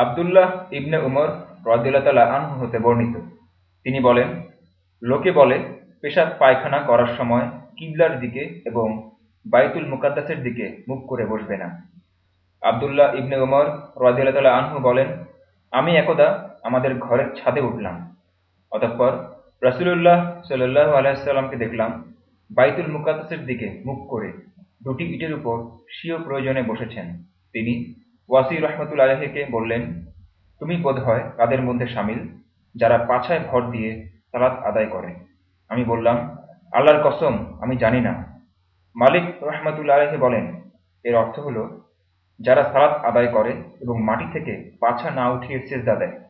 আবদুল্লাহ ইবনে উমর আনহু হতে বর্ণিত। তিনি বলেন, লোকে বলে, পেশাব পায়খানা করার সময় কিবলার দিকে এবং বাইতুল মুকাদ্দাসের দিকে মুখ করে বসবে না। আবদুল্লাহ ইবনে উমর রদিল্লা আনহু বলেন, আমি একদা আমাদের ঘরের ছাদে উঠলাম। অতঃপর রসুল্লাহ সাল্লাহ আলাইসাল্লামকে দেখলাম বাইতুল মুকাদ্দাসের দিকে মুখ করে দুটি ইটের উপর স্বীয় প্রয়োজনে বসেছেন। তিনি ওয়াসি রহমতুল আলহীকে বললেন, তুমি বোধ হয় তাদের মধ্যে সামিল? যারা পাছায় ভর দিয়ে সালাত আদায় করে। আমি বললাম, আল্লাহর কসম, আমি জানি না। মালিক রহমতুল্লা আলহী বলেন, এর অর্থ হল, যারা সালাত আদায় করে এবং মাটি থেকে পাছা না উঠিয়ে সেজদা দেয়